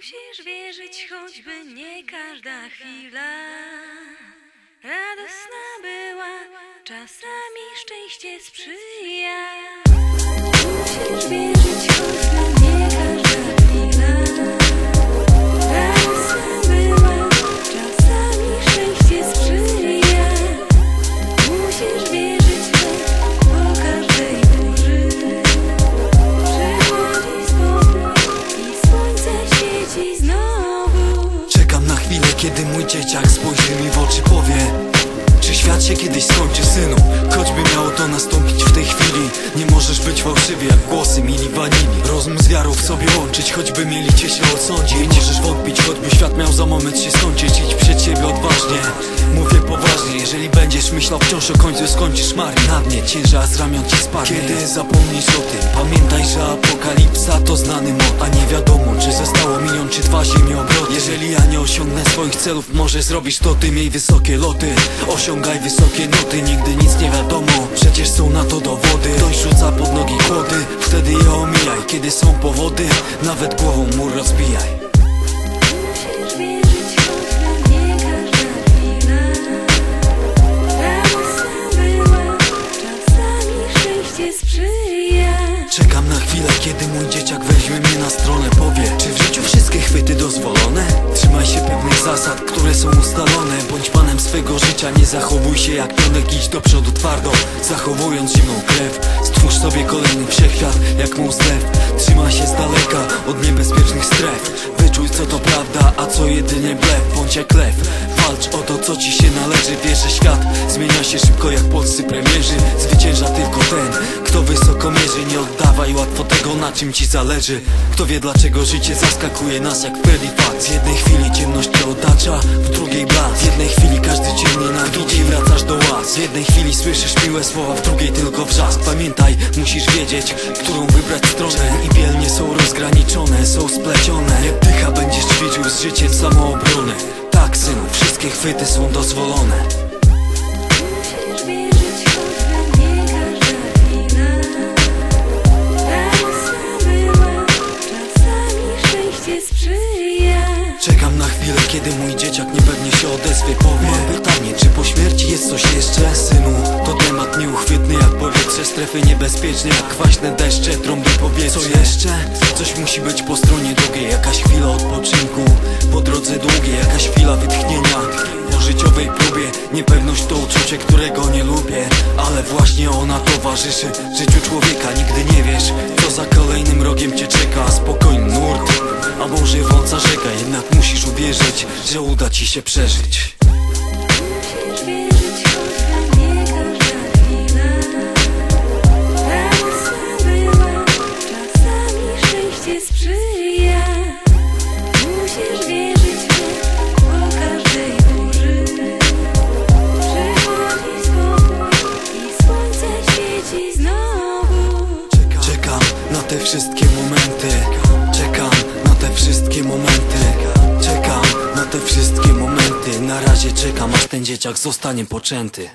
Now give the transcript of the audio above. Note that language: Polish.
Musisz wierzyć, choćby nie każda chwila radosna była, czasami szczęście sprzyja. Musisz wierzyć, choćby dzieciak spojrzy mi w oczy powie Czy świat się kiedyś skończy, synu? Choćby miało to nastąpić w tej chwili Nie możesz być fałszywy jak głosy mili wanili. Rozum z wiarą w sobie łączyć, choćby mieli cię się osądzić Nie możesz wątpić, choćby świat miał za moment się skończyć. Idź przed siebie odważnie, poważnie Jeżeli będziesz myślał wciąż o końcu, skończysz marnie Na dnie ciężar z ramion ci spadnie. Kiedy zapomnisz o tym, pamiętaj, że apokalipsa to znany mod A nie wiadomo, czy zostało milion czy dwa ziemioobroty Jeżeli ja nie osiągnę swoich celów, może zrobisz to ty. Miej wysokie loty, osiągaj wysokie noty Nigdy nic nie wiadomo, przecież są na to dowody. Ktoś rzuca pod nogi kłody, wtedy je omijaj. Kiedy są powody, nawet głową mur rozbijaj sprzyja. Czekam na chwilę, kiedy mój dzieciak weźmie mnie na stronę. Powie, czy w życiu wszystkie chwyty dozwolone? Trzymaj się pewnych zasad, które są ustalone. Bądź panem swego życia, nie zachowuj się jak pionek. Idź do przodu twardo, zachowując zimną krew. Stwórz sobie kolejny wszechświat, jak lew Trzymaj się z daleka od niebezpiecznych stref Wyczuj co to prawda, a co jedynie blef Bądź jak lew, walcz o to co ci się należy. Wiesz, że świat zmienia się szybko jak polscy premierzy. Zwycięża tylko ten, kto wysoko mierzy. Nie oddawaj łatwo tego, na czym ci zależy. Kto wie dlaczego życie zaskakuje nas jak Freddy W jednej chwili ciemność cię otacza, w drugiej blask. W jednej chwili każdy cię nienawidzi, wracasz do łaz. W jednej chwili słyszysz miłe słowa, w drugiej tylko wrzask. Pamiętaj, musisz wiedzieć, którą wybrać stronę. I bielnie są rozgraniczone, są splecione ćwiczył z życiem samoobrony. Tak synu, wszystkie chwyty są dozwolone kiedy mój dzieciak niepewnie się odezwie Powie. Mam pytanie, czy po śmierci jest coś jeszcze? Synu, to temat nieuchwytny jak powietrze Strefy niebezpieczne jak kwaśne deszcze Trąby powietrze Co jeszcze? Coś musi być po stronie drugiej Jakaś chwila odpoczynku. Po drodze długiej jakaś chwila wytchnienia. Po życiowej próbie Niepewność to uczucie, którego nie lubię. Ale właśnie ona towarzyszy Życiu człowieka Nigdy nie wiesz, co za kolejnym rogiem cię czeka. Spokojny nurt a może wąca rzeka, jednak musisz uwierzyć, że uda ci się przeżyć wszystkie momenty. Na razie czekam, aż ten dzieciak zostanie poczęty